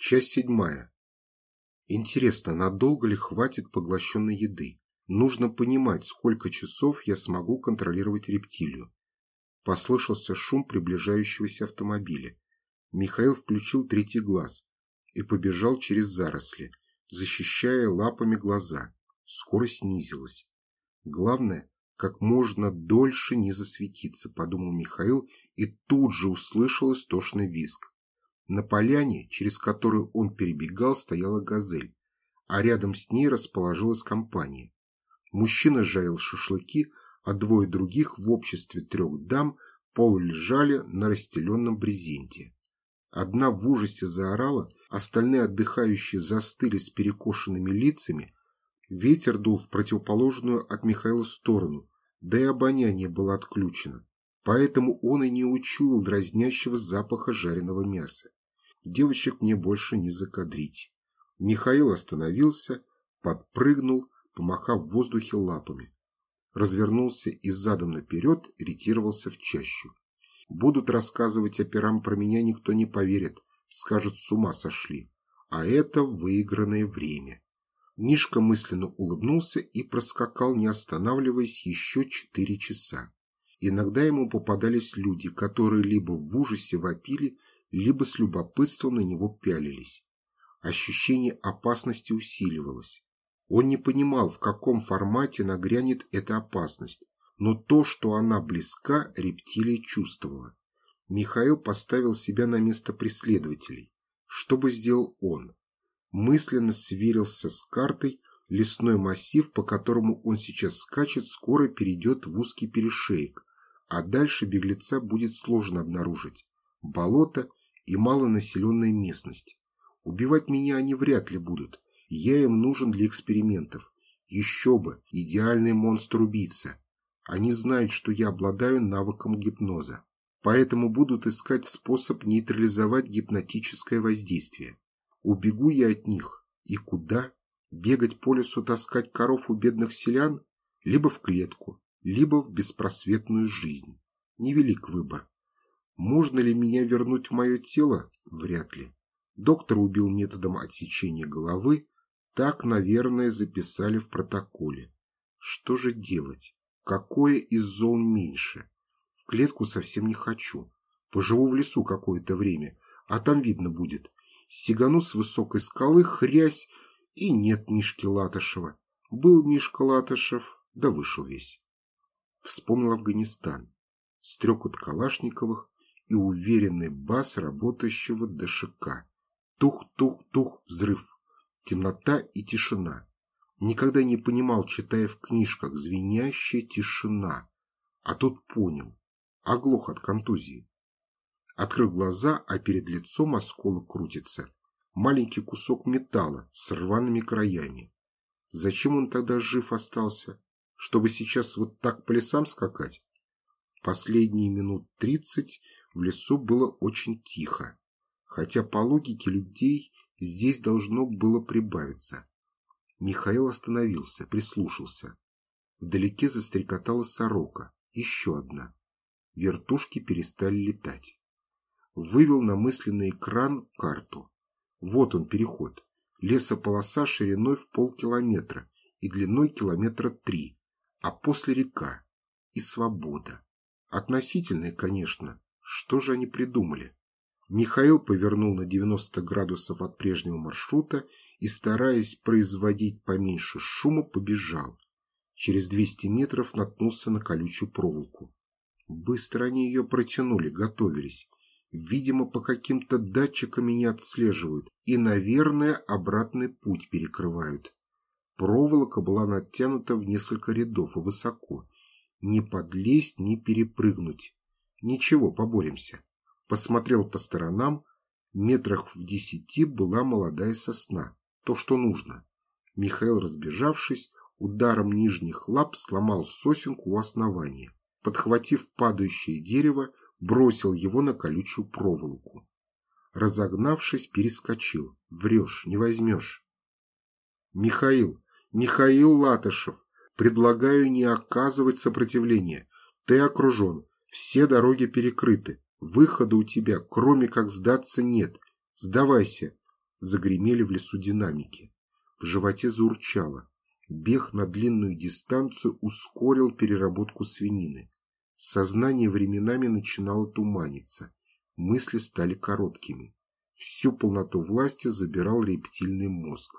Часть седьмая. Интересно, надолго ли хватит поглощенной еды? Нужно понимать, сколько часов я смогу контролировать рептилию. Послышался шум приближающегося автомобиля. Михаил включил третий глаз и побежал через заросли, защищая лапами глаза. Скорость снизилась. Главное, как можно дольше не засветиться, подумал Михаил и тут же услышал истошный визг. На поляне, через которую он перебегал, стояла газель, а рядом с ней расположилась компания. Мужчина жарил шашлыки, а двое других в обществе трех дам полулежали на расстеленном брезенте. Одна в ужасе заорала, остальные отдыхающие застыли с перекошенными лицами. Ветер дул в противоположную от Михаила сторону, да и обоняние было отключено, поэтому он и не учуял дразнящего запаха жареного мяса. Девочек мне больше не закадрить. Михаил остановился, подпрыгнул, помахав в воздухе лапами. Развернулся и задом наперед ретировался в чащу. Будут рассказывать операм про меня, никто не поверит, скажут, с ума сошли. А это выигранное время. Мишка мысленно улыбнулся и проскакал, не останавливаясь, еще четыре часа. Иногда ему попадались люди, которые либо в ужасе вопили, либо с любопытством на него пялились. Ощущение опасности усиливалось. Он не понимал, в каком формате нагрянет эта опасность, но то, что она близка, рептилия чувствовала. Михаил поставил себя на место преследователей. Что бы сделал он? Мысленно сверился с картой, лесной массив, по которому он сейчас скачет, скоро перейдет в узкий перешеек, а дальше беглеца будет сложно обнаружить. Болото и малонаселенная местность. Убивать меня они вряд ли будут. Я им нужен для экспериментов. Еще бы, идеальный монстр-убийца. Они знают, что я обладаю навыком гипноза. Поэтому будут искать способ нейтрализовать гипнотическое воздействие. Убегу я от них. И куда? Бегать по лесу, таскать коров у бедных селян? Либо в клетку, либо в беспросветную жизнь. Невелик выбор. Можно ли меня вернуть в мое тело? Вряд ли. Доктор убил методом отсечения головы. Так, наверное, записали в протоколе. Что же делать? Какое из зол меньше? В клетку совсем не хочу. Поживу в лесу какое-то время, а там видно будет. Сигану с высокой скалы, хрясь, и нет Мишки Латышева. Был Мишка Латышев, да вышел весь. Вспомнил Афганистан. Стрекот Калашниковых, и уверенный бас работающего ДШК. Тух-тух-тух, взрыв. Темнота и тишина. Никогда не понимал, читая в книжках, звенящая тишина. А тут понял. Оглох от контузии. Открыл глаза, а перед лицом осколок крутится. Маленький кусок металла с рваными краями. Зачем он тогда жив остался? Чтобы сейчас вот так по лесам скакать? Последние минут тридцать в лесу было очень тихо, хотя по логике людей здесь должно было прибавиться. Михаил остановился, прислушался. Вдалеке застрекотала сорока, еще одна. Вертушки перестали летать. Вывел на мысленный экран карту. Вот он переход. Лесополоса шириной в полкилометра и длиной километра три, а после река и свобода. Относительная, конечно, что же они придумали? Михаил повернул на 90 градусов от прежнего маршрута и, стараясь производить поменьше шума, побежал. Через 200 метров наткнулся на колючую проволоку. Быстро они ее протянули, готовились. Видимо, по каким-то датчикам меня отслеживают и, наверное, обратный путь перекрывают. Проволока была натянута в несколько рядов и высоко. Не подлезть, не перепрыгнуть. Ничего, поборемся. Посмотрел по сторонам. Метрах в десяти была молодая сосна. То, что нужно. Михаил, разбежавшись, ударом нижних лап сломал сосенку у основания. Подхватив падающее дерево, бросил его на колючую проволоку. Разогнавшись, перескочил. Врешь, не возьмешь. Михаил, Михаил Латышев, предлагаю не оказывать сопротивления. Ты окружен. Все дороги перекрыты. Выхода у тебя, кроме как сдаться, нет. Сдавайся. Загремели в лесу динамики. В животе заурчало. Бег на длинную дистанцию ускорил переработку свинины. Сознание временами начинало туманиться. Мысли стали короткими. Всю полноту власти забирал рептильный мозг.